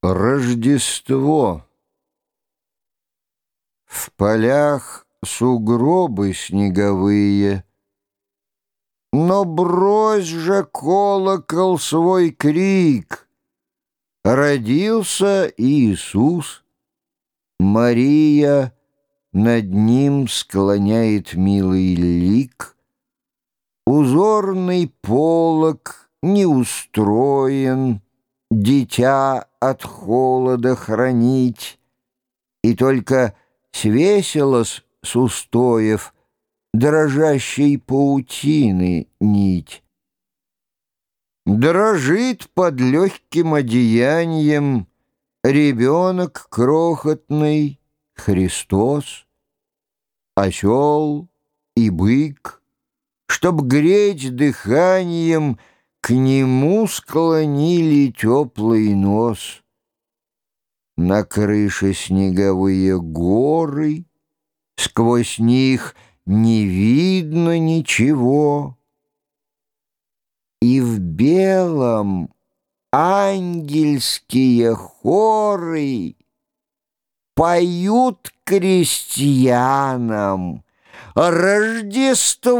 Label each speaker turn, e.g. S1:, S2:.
S1: Рождество. В полях сугробы снеговые, Но брось же колокол свой крик. Родился Иисус, Мария над ним склоняет милый лик, Узорный полог не устроен, Дитя от холода хранить, И только свесилась с устоев Дрожащей паутины нить. Дрожит под легким одеянием Ребенок крохотный, Христос, Осел и бык, Чтоб греть дыханием — к нему склонили теплый нос. На крыше снеговые горы, Сквозь них не видно ничего. И в белом ангельские хоры Поют крестьянам Рождество.